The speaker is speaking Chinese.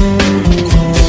空。